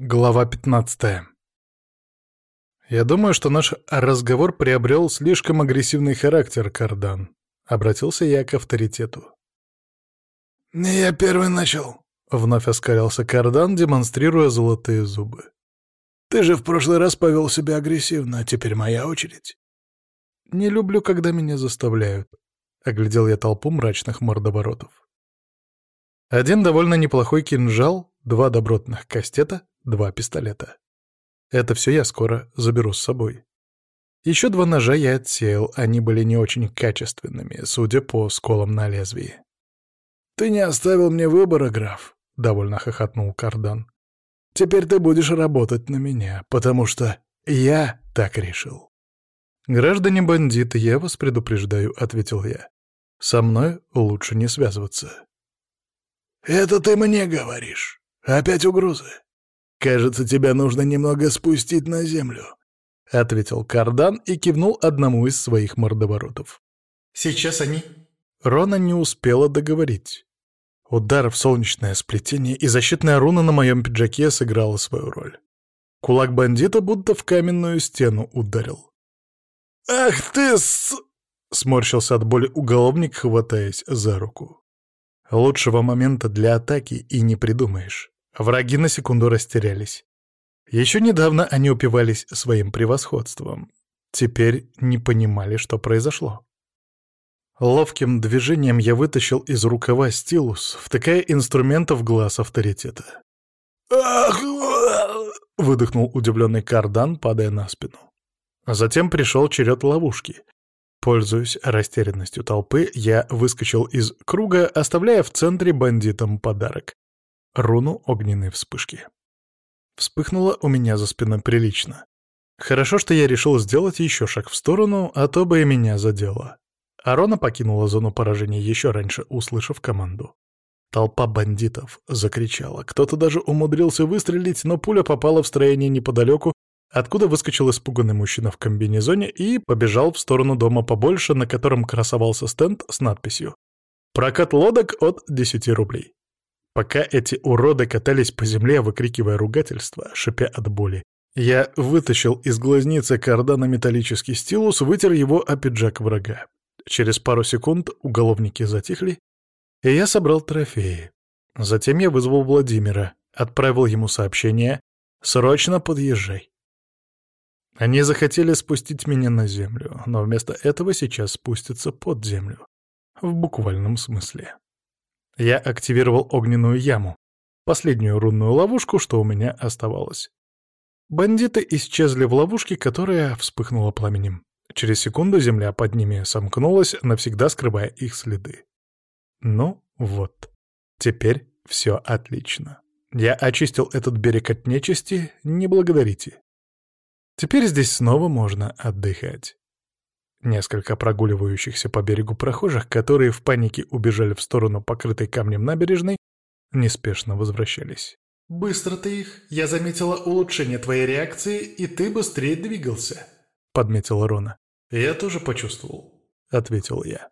Глава 15. «Я думаю, что наш разговор приобрел слишком агрессивный характер, Кардан», — обратился я к авторитету. «Не я первый начал», — вновь оскалялся Кардан, демонстрируя золотые зубы. «Ты же в прошлый раз повел себя агрессивно, а теперь моя очередь». «Не люблю, когда меня заставляют», — оглядел я толпу мрачных мордоворотов. Один довольно неплохой кинжал, два добротных кастета, два пистолета. Это все я скоро заберу с собой. Еще два ножа я отсеял, они были не очень качественными, судя по сколам на лезвии. «Ты не оставил мне выбора, граф», — довольно хохотнул Кардан. «Теперь ты будешь работать на меня, потому что я так решил». «Граждане-бандиты, я вас предупреждаю», — ответил я. «Со мной лучше не связываться». «Это ты мне говоришь. Опять угрозы?» «Кажется, тебя нужно немного спустить на землю», — ответил Кардан и кивнул одному из своих мордоворотов. «Сейчас они...» Рона не успела договорить. Удар в солнечное сплетение и защитная руна на моем пиджаке сыграла свою роль. Кулак бандита будто в каменную стену ударил. «Ах ты с...» — сморщился от боли уголовник, хватаясь за руку. Лучшего момента для атаки и не придумаешь. Враги на секунду растерялись. Еще недавно они упивались своим превосходством. Теперь не понимали, что произошло. Ловким движением я вытащил из рукава стилус, втыкая инструмента в глаз авторитета. «Ах!» — выдохнул удивленный кардан, падая на спину. Затем пришел черед ловушки. Пользуясь растерянностью толпы, я выскочил из круга, оставляя в центре бандитам подарок руну огненной вспышки. Вспыхнуло у меня за спиной прилично. Хорошо, что я решил сделать еще шаг в сторону, а то бы и меня задело. Арона покинула зону поражения еще раньше, услышав команду. Толпа бандитов закричала. Кто-то даже умудрился выстрелить, но пуля попала в строение неподалеку, откуда выскочил испуганный мужчина в комбинезоне и побежал в сторону дома побольше, на котором красовался стенд с надписью «Прокат лодок от 10 рублей». Пока эти уроды катались по земле, выкрикивая ругательства, шипя от боли, я вытащил из глазницы кардана металлический стилус, вытер его о пиджак врага. Через пару секунд уголовники затихли, и я собрал трофеи. Затем я вызвал Владимира, отправил ему сообщение «Срочно подъезжай». Они захотели спустить меня на землю, но вместо этого сейчас спустятся под землю. В буквальном смысле. Я активировал огненную яму, последнюю рунную ловушку, что у меня оставалось. Бандиты исчезли в ловушке, которая вспыхнула пламенем. Через секунду земля под ними сомкнулась, навсегда скрывая их следы. Ну вот, теперь все отлично. Я очистил этот берег от нечисти, не благодарите. Теперь здесь снова можно отдыхать. Несколько прогуливающихся по берегу прохожих, которые в панике убежали в сторону покрытой камнем набережной, неспешно возвращались. «Быстро ты их. Я заметила улучшение твоей реакции, и ты быстрее двигался», — подметила Рона. «Я тоже почувствовал», — ответил я.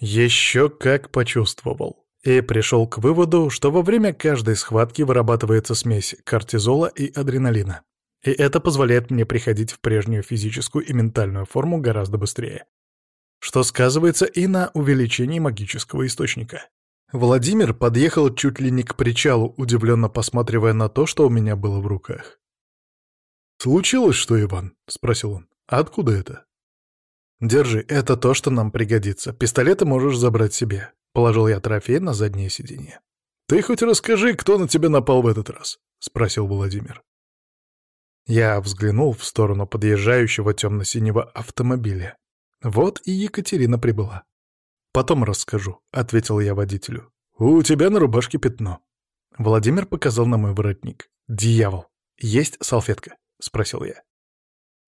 Еще как почувствовал. И пришел к выводу, что во время каждой схватки вырабатывается смесь кортизола и адреналина. И это позволяет мне приходить в прежнюю физическую и ментальную форму гораздо быстрее. Что сказывается и на увеличении магического источника. Владимир подъехал чуть ли не к причалу, удивленно посматривая на то, что у меня было в руках. «Случилось что, Иван?» — спросил он. «А откуда это?» «Держи, это то, что нам пригодится. Пистолеты можешь забрать себе». Положил я трофей на заднее сиденье. «Ты хоть расскажи, кто на тебя напал в этот раз?» — спросил Владимир. Я взглянул в сторону подъезжающего темно-синего автомобиля. Вот и Екатерина прибыла. «Потом расскажу», — ответил я водителю. «У тебя на рубашке пятно». Владимир показал на мой воротник. «Дьявол! Есть салфетка?» — спросил я.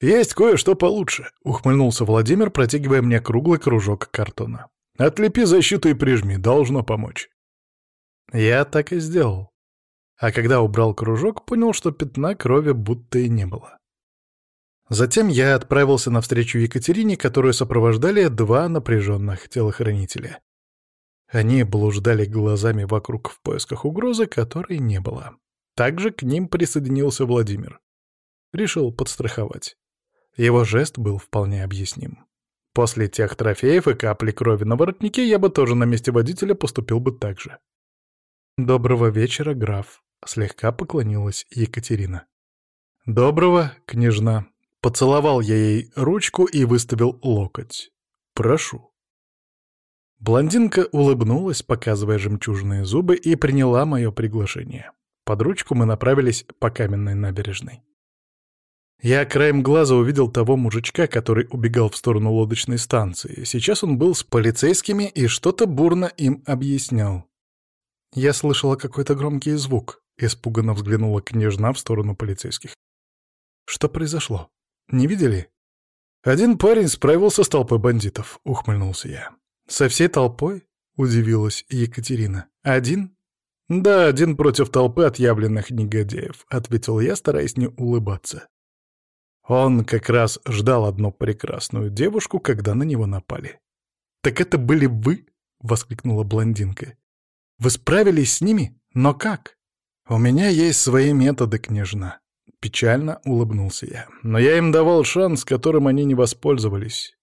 «Есть кое-что получше», — ухмыльнулся Владимир, протягивая мне круглый кружок картона. «Отлепи защиту и прижми, должно помочь». Я так и сделал а когда убрал кружок, понял, что пятна крови будто и не было. Затем я отправился навстречу Екатерине, которую сопровождали два напряженных телохранителя. Они блуждали глазами вокруг в поисках угрозы, которой не было. Также к ним присоединился Владимир. Решил подстраховать. Его жест был вполне объясним. После тех трофеев и капли крови на воротнике я бы тоже на месте водителя поступил бы так же. «Доброго вечера, граф», — слегка поклонилась Екатерина. «Доброго, княжна». Поцеловал я ей ручку и выставил локоть. «Прошу». Блондинка улыбнулась, показывая жемчужные зубы, и приняла мое приглашение. Под ручку мы направились по каменной набережной. Я краем глаза увидел того мужичка, который убегал в сторону лодочной станции. Сейчас он был с полицейскими и что-то бурно им объяснял. Я слышала какой-то громкий звук, испуганно взглянула княжна в сторону полицейских. Что произошло? Не видели? Один парень справился с толпой бандитов, ухмыльнулся я. Со всей толпой? Удивилась Екатерина. Один? Да, один против толпы отъявленных негодяев, ответил я, стараясь не улыбаться. Он как раз ждал одну прекрасную девушку, когда на него напали. «Так это были вы?» — воскликнула блондинка. «Вы справились с ними? Но как?» «У меня есть свои методы, княжна», — печально улыбнулся я. «Но я им давал шанс, которым они не воспользовались.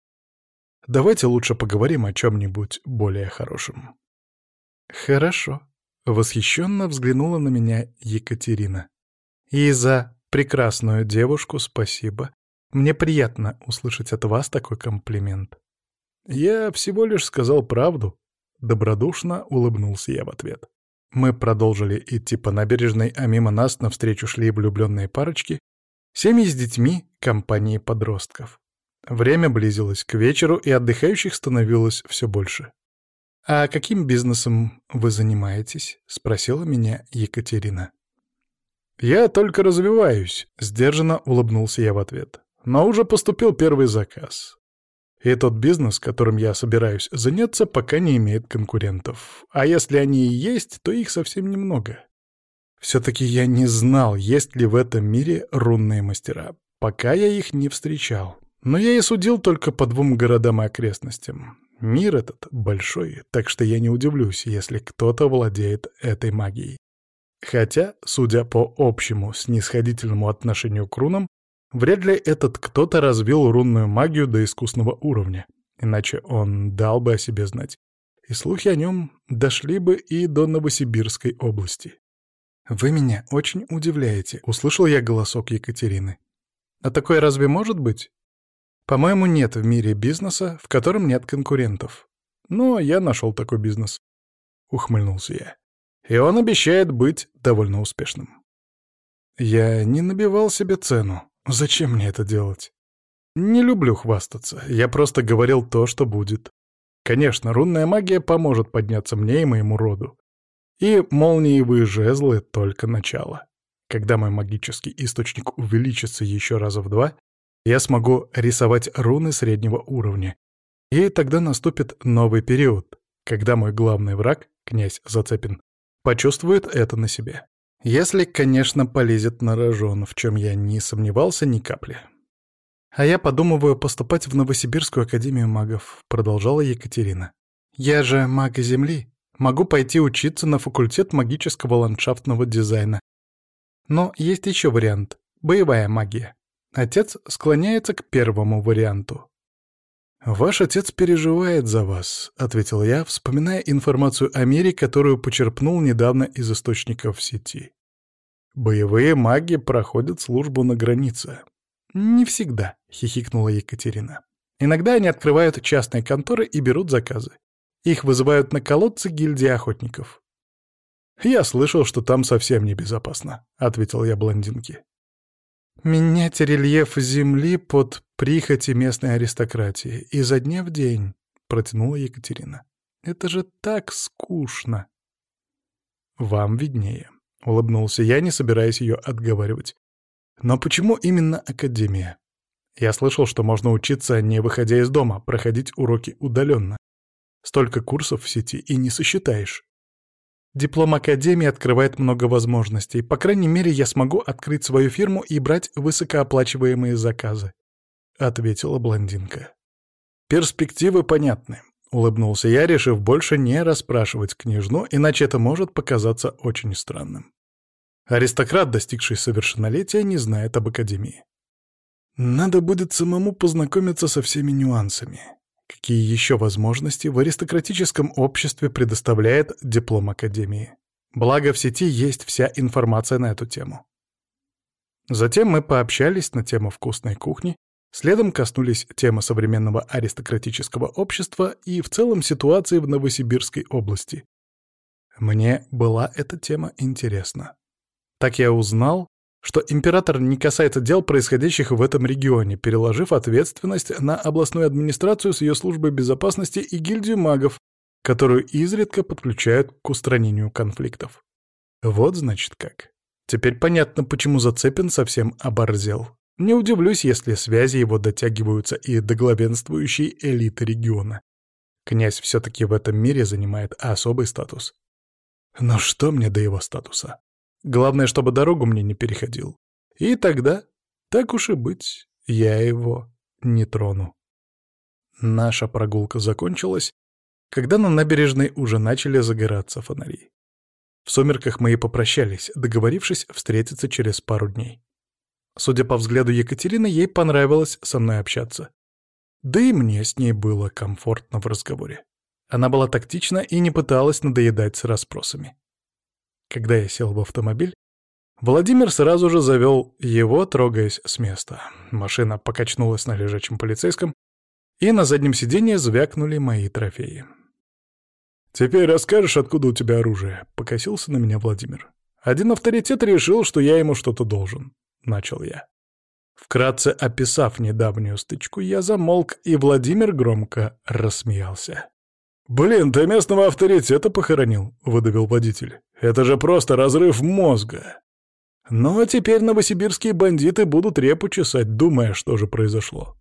Давайте лучше поговорим о чем-нибудь более хорошем». «Хорошо», — восхищенно взглянула на меня Екатерина. «И за прекрасную девушку спасибо. Мне приятно услышать от вас такой комплимент. Я всего лишь сказал правду. Добродушно улыбнулся я в ответ. Мы продолжили идти по набережной, а мимо нас навстречу шли влюбленные парочки, семьи с детьми, компании подростков. Время близилось к вечеру, и отдыхающих становилось все больше. «А каким бизнесом вы занимаетесь?» — спросила меня Екатерина. «Я только развиваюсь», — сдержанно улыбнулся я в ответ. «Но уже поступил первый заказ. И тот бизнес, которым я собираюсь заняться, пока не имеет конкурентов. А если они и есть, то их совсем немного. Все-таки я не знал, есть ли в этом мире рунные мастера, пока я их не встречал. Но я и судил только по двум городам и окрестностям. Мир этот большой, так что я не удивлюсь, если кто-то владеет этой магией. Хотя, судя по общему снисходительному отношению к рунам, вряд ли этот кто-то развил рунную магию до искусного уровня, иначе он дал бы о себе знать. И слухи о нем дошли бы и до Новосибирской области. «Вы меня очень удивляете», — услышал я голосок Екатерины. «А такое разве может быть?» «По-моему, нет в мире бизнеса, в котором нет конкурентов. Но я нашел такой бизнес», — ухмыльнулся я и он обещает быть довольно успешным. Я не набивал себе цену. Зачем мне это делать? Не люблю хвастаться, я просто говорил то, что будет. Конечно, рунная магия поможет подняться мне и моему роду. И молниевые жезлы — только начало. Когда мой магический источник увеличится еще раза в два, я смогу рисовать руны среднего уровня. И тогда наступит новый период, когда мой главный враг, князь Зацепин, почувствует это на себе. Если, конечно, полезет на рожон, в чем я не сомневался ни капли. «А я подумываю поступать в Новосибирскую академию магов», — продолжала Екатерина. «Я же маг Земли. Могу пойти учиться на факультет магического ландшафтного дизайна. Но есть еще вариант — боевая магия. Отец склоняется к первому варианту. «Ваш отец переживает за вас», — ответил я, вспоминая информацию о мире, которую почерпнул недавно из источников сети. «Боевые маги проходят службу на границе». «Не всегда», — хихикнула Екатерина. «Иногда они открывают частные конторы и берут заказы. Их вызывают на колодцы гильдии охотников». «Я слышал, что там совсем небезопасно», — ответил я блондинке. Менять рельеф земли под прихоти местной аристократии изо дня в день, протянула Екатерина. Это же так скучно. Вам виднее, улыбнулся я, не собираясь ее отговаривать. Но почему именно академия? Я слышал, что можно учиться, не выходя из дома, проходить уроки удаленно. Столько курсов в сети и не сосчитаешь. Диплом Академии открывает много возможностей. По крайней мере, я смогу открыть свою фирму и брать высокооплачиваемые заказы», — ответила блондинка. «Перспективы понятны», — улыбнулся я, решив больше не расспрашивать княжну, иначе это может показаться очень странным. Аристократ, достигший совершеннолетия, не знает об Академии. Надо будет самому познакомиться со всеми нюансами. Какие еще возможности в аристократическом обществе предоставляет диплом Академии? Благо, в сети есть вся информация на эту тему. Затем мы пообщались на тему вкусной кухни, следом коснулись темы современного аристократического общества и в целом ситуации в Новосибирской области. Мне была эта тема интересна. Так я узнал, что император не касается дел, происходящих в этом регионе, переложив ответственность на областную администрацию с ее службой безопасности и гильдию магов, которую изредка подключают к устранению конфликтов. Вот значит как. Теперь понятно, почему Зацепин совсем оборзел. Не удивлюсь, если связи его дотягиваются и до главенствующей элиты региона. Князь все-таки в этом мире занимает особый статус. Но что мне до его статуса? Главное, чтобы дорогу мне не переходил. И тогда, так уж и быть, я его не трону. Наша прогулка закончилась, когда на набережной уже начали загораться фонари. В сумерках мы и попрощались, договорившись встретиться через пару дней. Судя по взгляду Екатерины, ей понравилось со мной общаться. Да и мне с ней было комфортно в разговоре. Она была тактична и не пыталась надоедать с расспросами. Когда я сел в автомобиль, Владимир сразу же завел его, трогаясь с места. Машина покачнулась на лежачем полицейском, и на заднем сиденье звякнули мои трофеи. «Теперь расскажешь, откуда у тебя оружие?» — покосился на меня Владимир. «Один авторитет решил, что я ему что-то должен», — начал я. Вкратце описав недавнюю стычку, я замолк, и Владимир громко рассмеялся. «Блин, ты местного авторитета похоронил», — выдавил водитель. «Это же просто разрыв мозга». Ну а теперь новосибирские бандиты будут репу чесать, думая, что же произошло.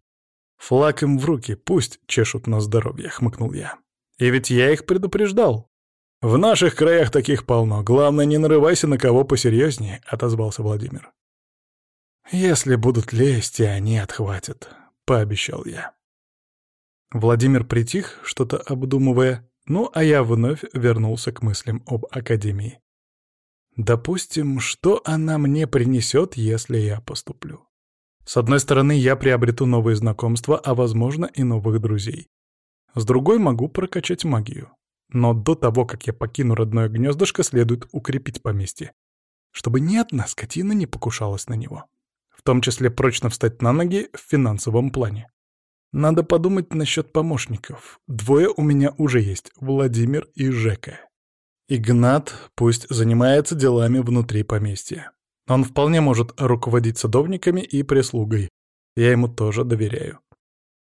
«Флаг им в руки, пусть чешут на здоровье», — хмыкнул я. «И ведь я их предупреждал». «В наших краях таких полно. Главное, не нарывайся на кого посерьезнее», — отозвался Владимир. «Если будут лезть, и они отхватят», — пообещал я. Владимир притих, что-то обдумывая, ну а я вновь вернулся к мыслям об Академии. Допустим, что она мне принесет, если я поступлю? С одной стороны, я приобрету новые знакомства, а, возможно, и новых друзей. С другой, могу прокачать магию. Но до того, как я покину родное гнездышко, следует укрепить поместье, чтобы ни одна скотина не покушалась на него. В том числе прочно встать на ноги в финансовом плане. Надо подумать насчет помощников. Двое у меня уже есть — Владимир и Жека. Игнат пусть занимается делами внутри поместья. Он вполне может руководить садовниками и прислугой. Я ему тоже доверяю.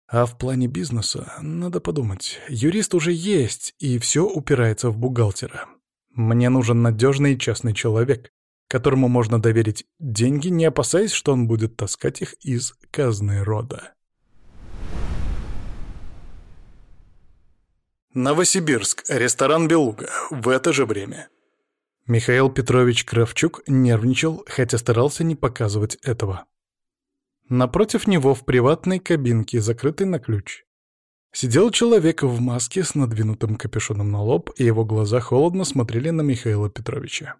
А в плане бизнеса надо подумать. Юрист уже есть, и все упирается в бухгалтера. Мне нужен надежный и честный человек, которому можно доверить деньги, не опасаясь, что он будет таскать их из казны рода. Новосибирск, ресторан «Белуга», в это же время. Михаил Петрович Кравчук нервничал, хотя старался не показывать этого. Напротив него в приватной кабинке, закрытой на ключ, сидел человек в маске с надвинутым капюшоном на лоб, и его глаза холодно смотрели на Михаила Петровича.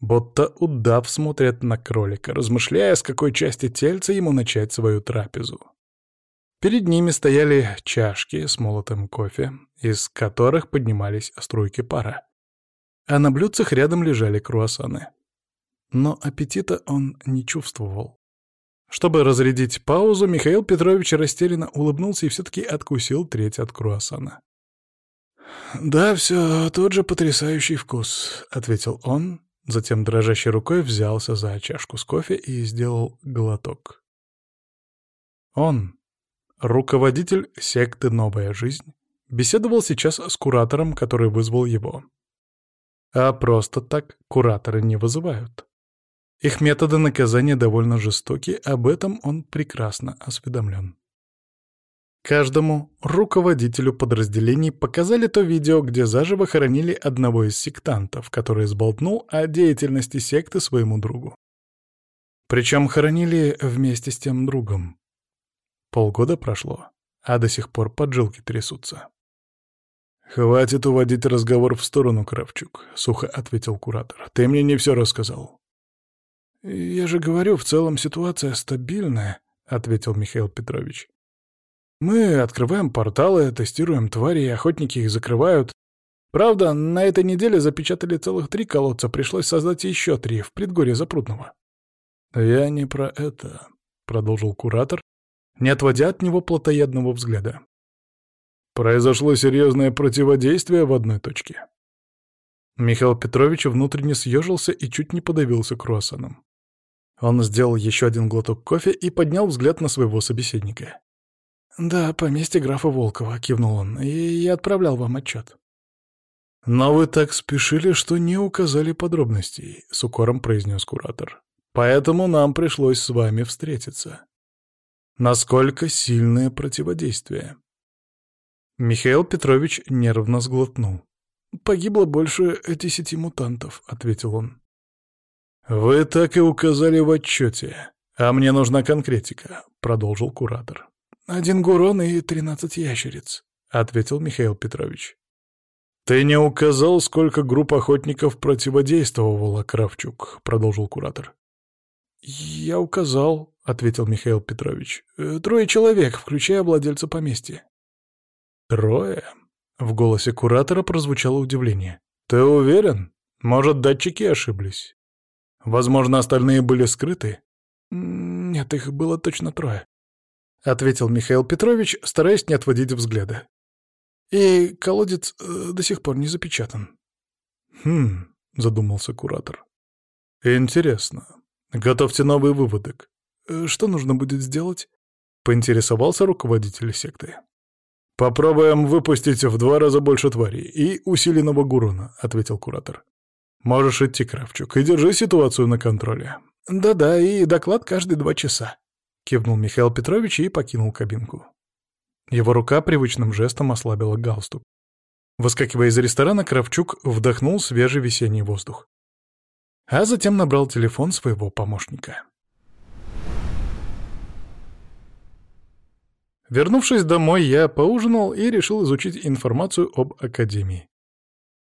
Будто удав смотрят на кролика, размышляя, с какой части тельца ему начать свою трапезу. Перед ними стояли чашки с молотым кофе, из которых поднимались струйки пара. А на блюдцах рядом лежали круассаны. Но аппетита он не чувствовал. Чтобы разрядить паузу, Михаил Петрович растерянно улыбнулся и все-таки откусил треть от круассана. «Да, все тот же потрясающий вкус», — ответил он, затем дрожащей рукой взялся за чашку с кофе и сделал глоток. Он, Руководитель секты «Новая жизнь» беседовал сейчас с куратором, который вызвал его. А просто так кураторы не вызывают. Их методы наказания довольно жестоки, об этом он прекрасно осведомлен. Каждому руководителю подразделений показали то видео, где заживо хоронили одного из сектантов, который сболтнул о деятельности секты своему другу. Причем хоронили вместе с тем другом. Полгода прошло, а до сих пор поджилки трясутся. «Хватит уводить разговор в сторону, Кравчук», — сухо ответил куратор. «Ты мне не все рассказал. «Я же говорю, в целом ситуация стабильная», — ответил Михаил Петрович. «Мы открываем порталы, тестируем твари, охотники их закрывают. Правда, на этой неделе запечатали целых три колодца, пришлось создать еще три в предгорье Запрудного». «Я не про это», — продолжил куратор, не отводя от него плотоядного взгляда. Произошло серьезное противодействие в одной точке. Михаил Петрович внутренне съежился и чуть не подавился круассаном. Он сделал еще один глоток кофе и поднял взгляд на своего собеседника. «Да, поместье графа Волкова», — кивнул он, — «и я отправлял вам отчет». «Но вы так спешили, что не указали подробностей», — с укором произнес куратор. «Поэтому нам пришлось с вами встретиться». «Насколько сильное противодействие?» Михаил Петрович нервно сглотнул. «Погибло больше десяти мутантов», — ответил он. «Вы так и указали в отчете. А мне нужна конкретика», — продолжил куратор. «Один гурон и тринадцать ящериц», — ответил Михаил Петрович. «Ты не указал, сколько групп охотников противодействовало, Кравчук», — продолжил куратор. «Я указал», — ответил Михаил Петрович. «Э, «Трое человек, включая владельца поместья». «Трое?» — в голосе куратора прозвучало удивление. «Ты уверен? Может, датчики ошиблись? Возможно, остальные были скрыты?» «Нет, их было точно трое», — ответил Михаил Петрович, стараясь не отводить взгляда. «И колодец э, до сих пор не запечатан». «Хм», — задумался куратор. «Интересно. Готовьте новый выводок. Э, что нужно будет сделать?» — поинтересовался руководитель секты. «Попробуем выпустить в два раза больше тварей и усиленного гурона», — ответил куратор. «Можешь идти, Кравчук, и держи ситуацию на контроле». «Да-да, и доклад каждые два часа», — кивнул Михаил Петрович и покинул кабинку. Его рука привычным жестом ослабила галстук. Выскакивая из ресторана, Кравчук вдохнул свежий весенний воздух. А затем набрал телефон своего помощника. Вернувшись домой, я поужинал и решил изучить информацию об Академии.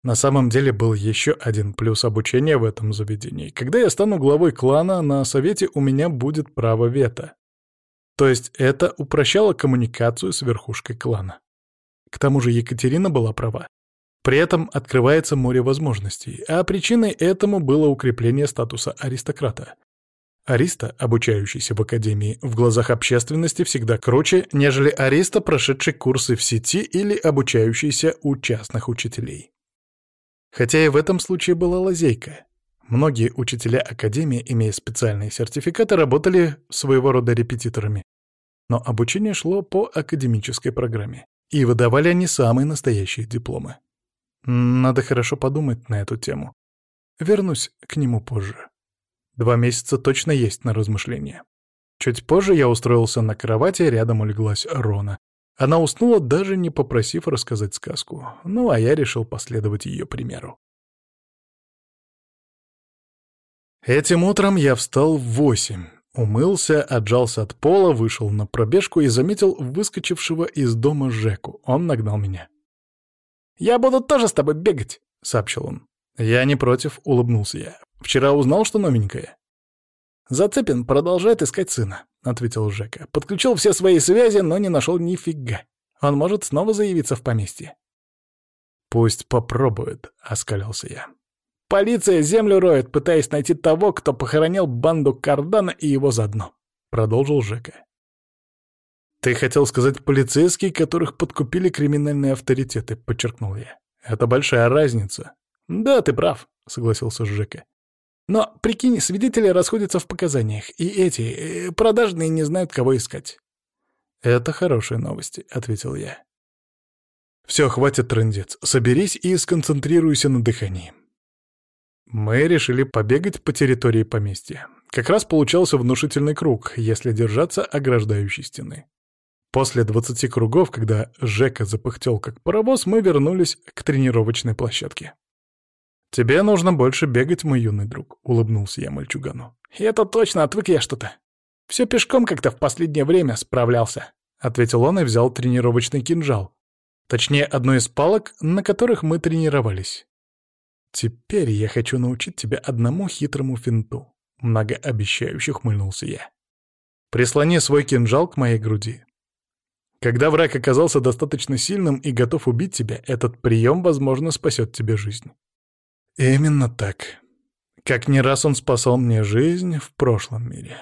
На самом деле был еще один плюс обучения в этом заведении. Когда я стану главой клана, на совете у меня будет право вето. То есть это упрощало коммуникацию с верхушкой клана. К тому же Екатерина была права. При этом открывается море возможностей, а причиной этому было укрепление статуса аристократа. Ариста, обучающийся в академии, в глазах общественности всегда круче, нежели ариста, прошедший курсы в сети или обучающийся у частных учителей. Хотя и в этом случае была лазейка. Многие учителя академии, имея специальные сертификаты, работали своего рода репетиторами. Но обучение шло по академической программе, и выдавали они самые настоящие дипломы. Надо хорошо подумать на эту тему. Вернусь к нему позже. Два месяца точно есть на размышления. Чуть позже я устроился на кровати, рядом улеглась Рона. Она уснула, даже не попросив рассказать сказку. Ну, а я решил последовать ее примеру. Этим утром я встал в восемь, умылся, отжался от пола, вышел на пробежку и заметил выскочившего из дома Жеку. Он нагнал меня. «Я буду тоже с тобой бегать», — сообщил он. «Я не против», — улыбнулся я. Вчера узнал, что новенькое?» «Зацепин продолжает искать сына», — ответил Жека. «Подключил все свои связи, но не нашел нифига. Он может снова заявиться в поместье». «Пусть попробует», — оскалился я. «Полиция землю роет, пытаясь найти того, кто похоронил банду Кардана и его заодно», — продолжил Жека. «Ты хотел сказать полицейские, которых подкупили криминальные авторитеты», — подчеркнул я. «Это большая разница». «Да, ты прав», — согласился Жека. Но, прикинь, свидетели расходятся в показаниях, и эти, э, продажные, не знают, кого искать. «Это хорошие новости», — ответил я. «Все, хватит трындец. Соберись и сконцентрируйся на дыхании». Мы решили побегать по территории поместья. Как раз получался внушительный круг, если держаться ограждающей стены. После двадцати кругов, когда Жека запыхтел как паровоз, мы вернулись к тренировочной площадке. «Тебе нужно больше бегать, мой юный друг», — улыбнулся я мальчугану. «Это точно, отвык я что-то. Все пешком как-то в последнее время справлялся», — ответил он и взял тренировочный кинжал. Точнее, одну из палок, на которых мы тренировались. «Теперь я хочу научить тебя одному хитрому финту», Многообещающе хмыльнулся я. Прислони свой кинжал к моей груди. Когда враг оказался достаточно сильным и готов убить тебя, этот прием, возможно, спасет тебе жизнь. Именно так. Как не раз он спасал мне жизнь в прошлом мире.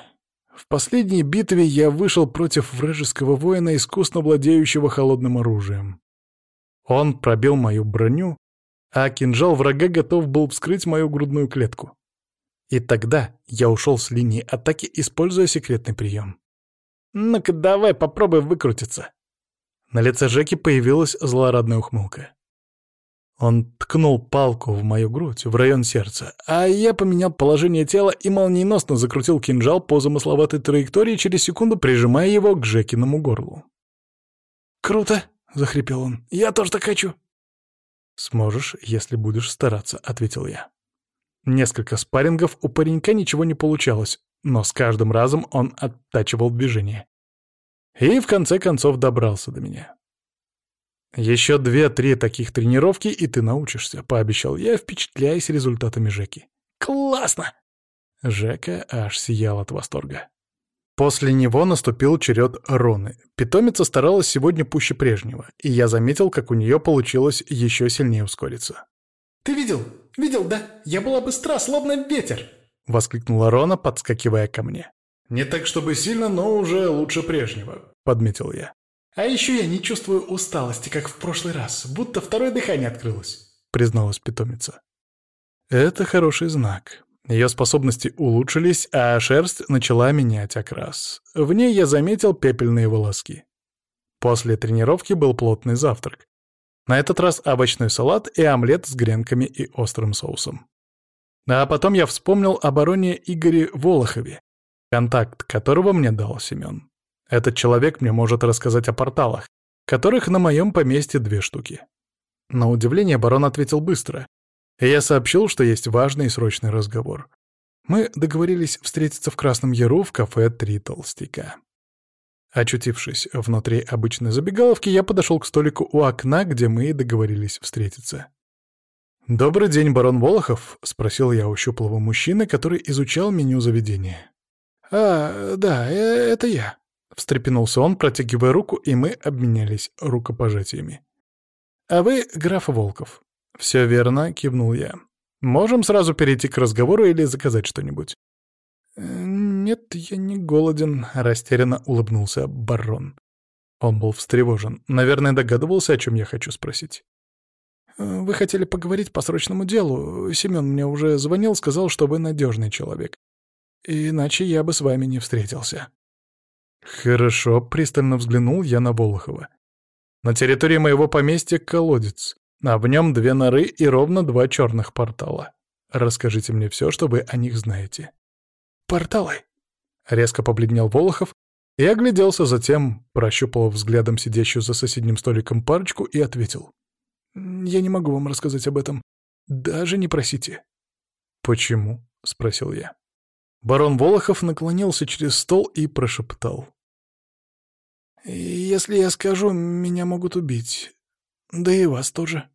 В последней битве я вышел против вражеского воина, искусно владеющего холодным оружием. Он пробил мою броню, а кинжал врага готов был вскрыть мою грудную клетку. И тогда я ушел с линии атаки, используя секретный прием. «Ну-ка давай попробуй выкрутиться». На лице Жеки появилась злорадная ухмылка. Он ткнул палку в мою грудь, в район сердца, а я поменял положение тела и молниеносно закрутил кинжал по замысловатой траектории, через секунду прижимая его к Жекиному горлу. «Круто!» — захрипел он. «Я тоже так хочу!» «Сможешь, если будешь стараться», — ответил я. Несколько спаррингов у паренька ничего не получалось, но с каждым разом он оттачивал движение. И в конце концов добрался до меня. «Еще две-три таких тренировки, и ты научишься», — пообещал я, впечатляясь результатами Жеки. «Классно!» Жека аж сиял от восторга. После него наступил черед Роны. Питомица старалась сегодня пуще прежнего, и я заметил, как у нее получилось еще сильнее ускориться. «Ты видел? Видел, да? Я была быстра, словно ветер!» — воскликнула Рона, подскакивая ко мне. «Не так, чтобы сильно, но уже лучше прежнего», — подметил я. «А еще я не чувствую усталости, как в прошлый раз, будто второе дыхание открылось», — призналась питомица. «Это хороший знак. Ее способности улучшились, а шерсть начала менять окрас. В ней я заметил пепельные волоски. После тренировки был плотный завтрак. На этот раз овощной салат и омлет с гренками и острым соусом. А потом я вспомнил о бароне Игоре Волохове, контакт которого мне дал Семен. Этот человек мне может рассказать о порталах, которых на моем поместье две штуки. На удивление барон ответил быстро, я сообщил, что есть важный и срочный разговор. Мы договорились встретиться в Красном Яру в кафе «Три толстяка». Очутившись внутри обычной забегаловки, я подошел к столику у окна, где мы договорились встретиться. «Добрый день, барон Волохов», — спросил я у щуплого мужчины, который изучал меню заведения. «А, да, э, это я», — встрепенулся он, протягивая руку, и мы обменялись рукопожатиями. «А вы граф Волков?» «Все верно», — кивнул я. «Можем сразу перейти к разговору или заказать что-нибудь?» «Э, «Нет, я не голоден», — растерянно улыбнулся барон. Он был встревожен. Наверное, догадывался, о чем я хочу спросить. Э, «Вы хотели поговорить по срочному делу. Семен мне уже звонил, сказал, что вы надежный человек. Иначе я бы с вами не встретился». «Хорошо», — пристально взглянул я на Волохова. «На территории моего поместья колодец, а в нем две норы и ровно два черных портала. Расскажите мне все, что вы о них знаете». «Порталы?» — резко побледнел Волохов и огляделся, затем прощупал взглядом сидящую за соседним столиком парочку и ответил. «Я не могу вам рассказать об этом. Даже не просите». «Почему?» — спросил я. Барон Волохов наклонился через стол и прошептал. «Если я скажу, меня могут убить. Да и вас тоже».